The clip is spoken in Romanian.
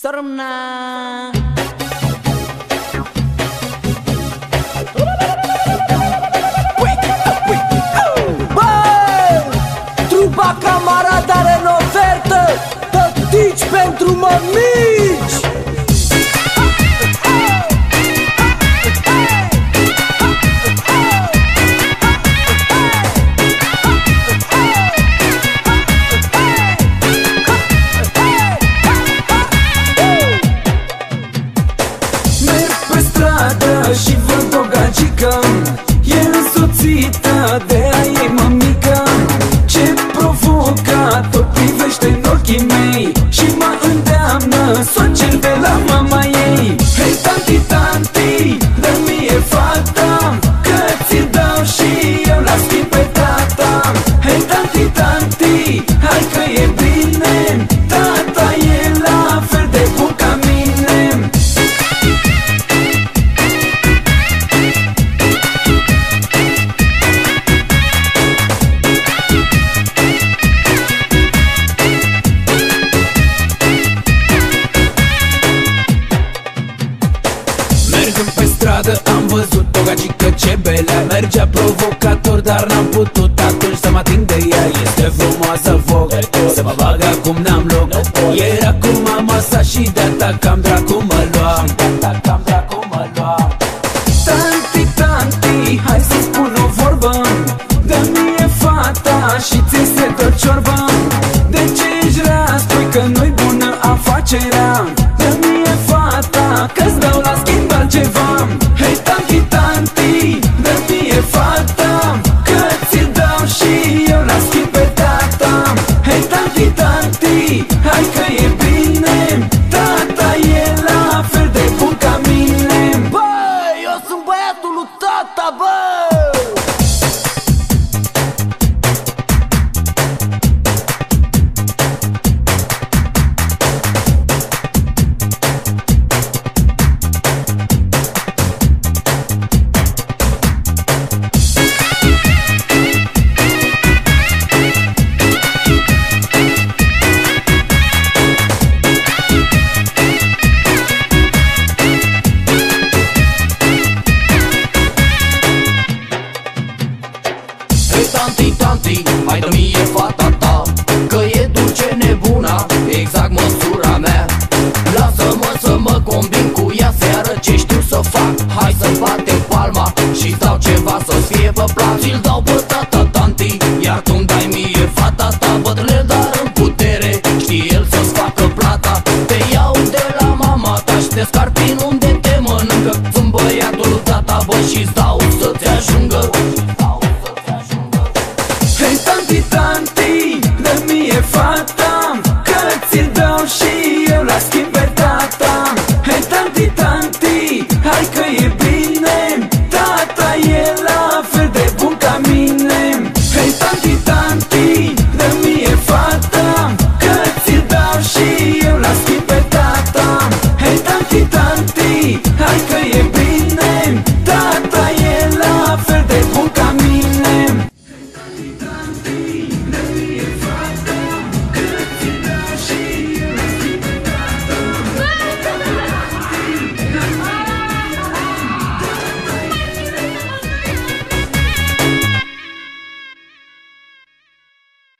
Sărmna Trupa camarada are în ofertă Tătici pentru mămici gagică ce belea Mergea provocator dar n-am putut atunci să mă ating de ea. Este frumoasă foc, să mă bag acum n-am loc. Era cu mama sa și de-a cam dracu mă lua. Cam dracu mă lua. Tanti, tanti, hai să spun o vorbă. Dă mie fata și ți se dă ciorbă. De ce ești rea? Spui că nu-i bună afacerea tata, Hai să batem palma și dau ceva să-ți fie pe plac Ți-l dau pe tata, tanti, iar tu-mi dai mie fata ta. Bătrâne dar în putere, știe el să-ți facă plata. Te iau de la mama ta și te scarpin unde te mănâncă. Sunt băiatul lui tata, bă, și-ți dau să-ți ajungă. Hei, tanti, tanti, dă mie fata Că ți dau și eu la schimb